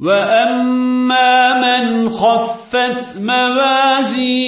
وأما من خفت موازينه